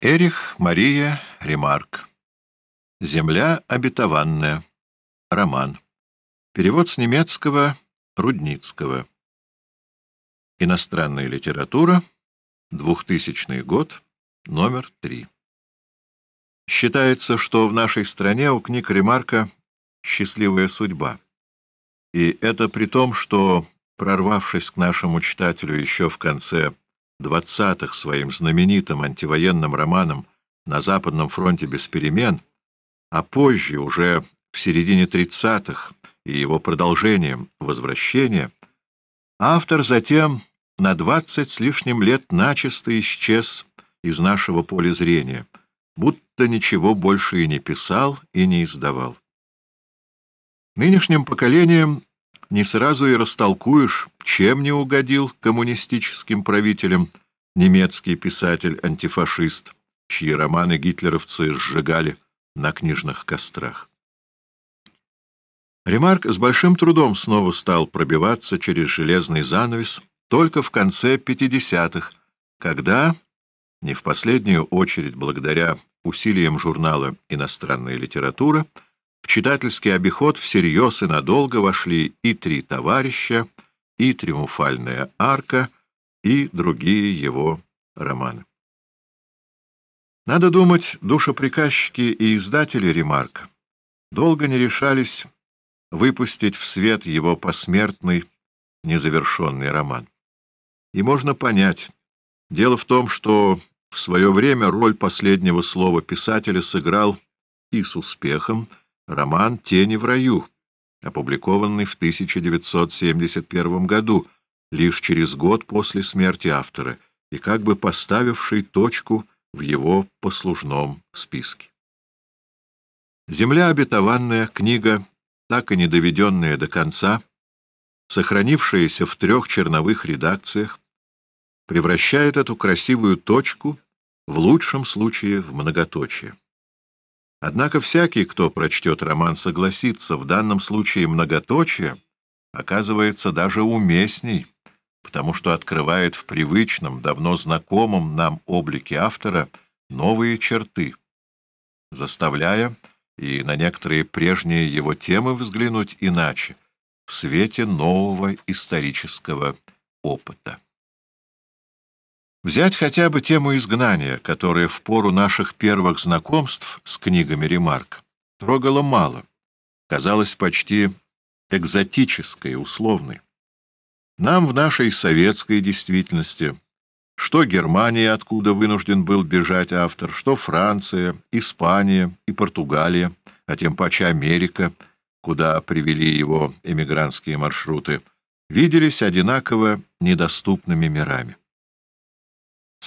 Эрих Мария Ремарк. Земля обетованная. Роман. Перевод с немецкого Рудницкого. Иностранная литература. 2000 год. Номер 3. Считается, что в нашей стране у книг Ремарка счастливая судьба. И это при том, что, прорвавшись к нашему читателю еще в конце двадцатых своим знаменитым антивоенным романом «На Западном фронте без перемен», а позже, уже в середине тридцатых, и его продолжением «Возвращение», автор затем на двадцать с лишним лет начисто исчез из нашего поля зрения, будто ничего больше и не писал и не издавал. Нынешним поколением не сразу и растолкуешь, чем не угодил коммунистическим правителям немецкий писатель-антифашист, чьи романы гитлеровцы сжигали на книжных кострах. Ремарк с большим трудом снова стал пробиваться через железный занавес только в конце 50-х, когда, не в последнюю очередь благодаря усилиям журнала «Иностранная литература», читательский обиход всерьез и надолго вошли и «Три товарища», и «Триумфальная арка», и другие его романы. Надо думать, душеприказчики и издатели «Ремарка» долго не решались выпустить в свет его посмертный, незавершенный роман. И можно понять. Дело в том, что в свое время роль последнего слова писателя сыграл и с успехом роман «Тени в раю», опубликованный в 1971 году, лишь через год после смерти автора, и как бы поставивший точку в его послужном списке. «Земля обетованная» — книга, так и не доведенная до конца, сохранившаяся в трех черновых редакциях, превращает эту красивую точку в лучшем случае в многоточие. Однако всякий, кто прочтет роман, согласится, в данном случае многоточие оказывается даже уместней, потому что открывает в привычном, давно знакомом нам облике автора новые черты, заставляя и на некоторые прежние его темы взглянуть иначе, в свете нового исторического опыта. Взять хотя бы тему изгнания, которая в пору наших первых знакомств с книгами Ремарк трогала мало, казалась почти экзотической, условной. Нам в нашей советской действительности, что Германия, откуда вынужден был бежать автор, что Франция, Испания и Португалия, а тем паче Америка, куда привели его эмигрантские маршруты, виделись одинаково недоступными мирами.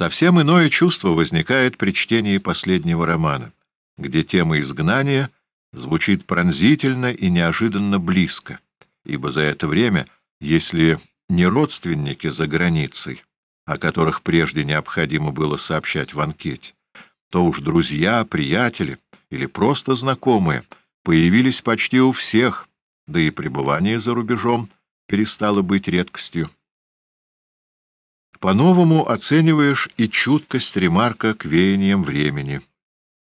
Совсем иное чувство возникает при чтении последнего романа, где тема изгнания звучит пронзительно и неожиданно близко, ибо за это время, если не родственники за границей, о которых прежде необходимо было сообщать в анкете, то уж друзья, приятели или просто знакомые появились почти у всех, да и пребывание за рубежом перестало быть редкостью. По-новому оцениваешь и чуткость ремарка к веяниям времени,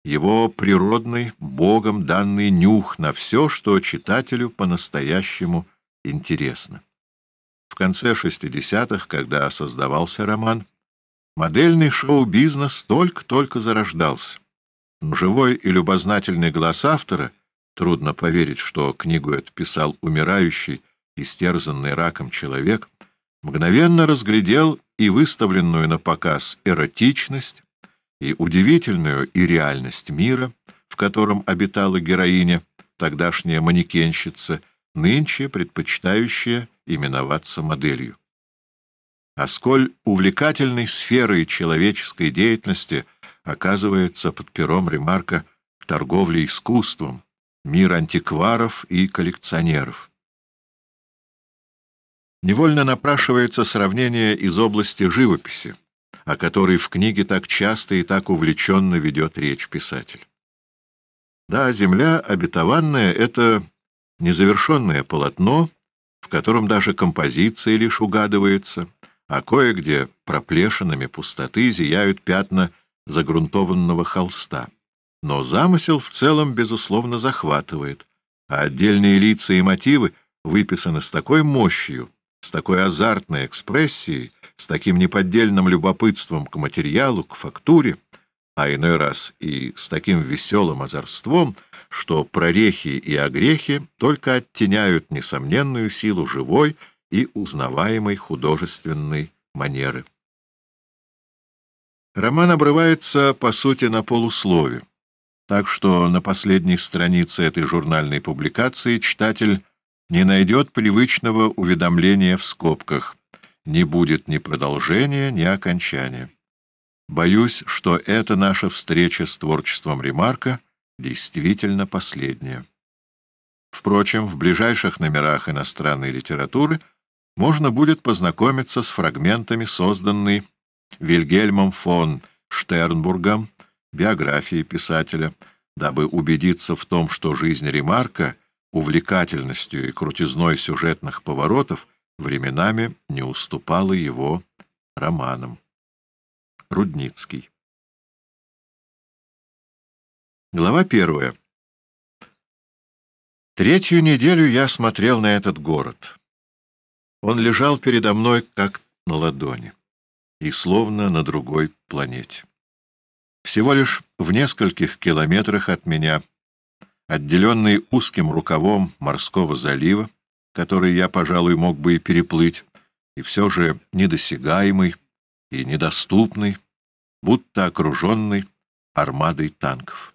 его природный, Богом данный нюх на все, что читателю по-настоящему интересно. В конце 60-х, когда создавался роман, модельный шоу-бизнес только-только зарождался. Но живой и любознательный глаз автора, трудно поверить, что книгу эту писал умирающий, истерзанный раком человек, мгновенно разглядел и выставленную на показ эротичность, и удивительную и реальность мира, в котором обитала героиня, тогдашняя манекенщица, нынче предпочитающая именоваться моделью. А сколь увлекательной сферой человеческой деятельности оказывается под пером ремарка торговля искусством, мир антикваров и коллекционеров. Невольно напрашивается сравнение из области живописи, о которой в книге так часто и так увлеченно ведет речь писатель. Да, земля обетованная — это незавершенное полотно, в котором даже композиция лишь угадывается, а кое-где проплешинами пустоты зияют пятна загрунтованного холста. Но замысел в целом, безусловно, захватывает, а отдельные лица и мотивы выписаны с такой мощью, с такой азартной экспрессией, с таким неподдельным любопытством к материалу, к фактуре, а иной раз и с таким веселым озорством, что прорехи и огрехи только оттеняют несомненную силу живой и узнаваемой художественной манеры. Роман обрывается, по сути, на полуслове, так что на последней странице этой журнальной публикации читатель не найдет привычного уведомления в скобках, не будет ни продолжения, ни окончания. Боюсь, что эта наша встреча с творчеством Ремарка действительно последняя. Впрочем, в ближайших номерах иностранной литературы можно будет познакомиться с фрагментами созданной Вильгельмом фон Штернбургом биографии писателя, дабы убедиться в том, что жизнь Ремарка увлекательностью и крутизной сюжетных поворотов временами не уступала его романам. Рудницкий Глава первая Третью неделю я смотрел на этот город. Он лежал передо мной, как на ладони и словно на другой планете. Всего лишь в нескольких километрах от меня, отделенный узким рукавом морского залива, который я, пожалуй, мог бы и переплыть, и все же недосягаемый и недоступный, будто окруженный армадой танков.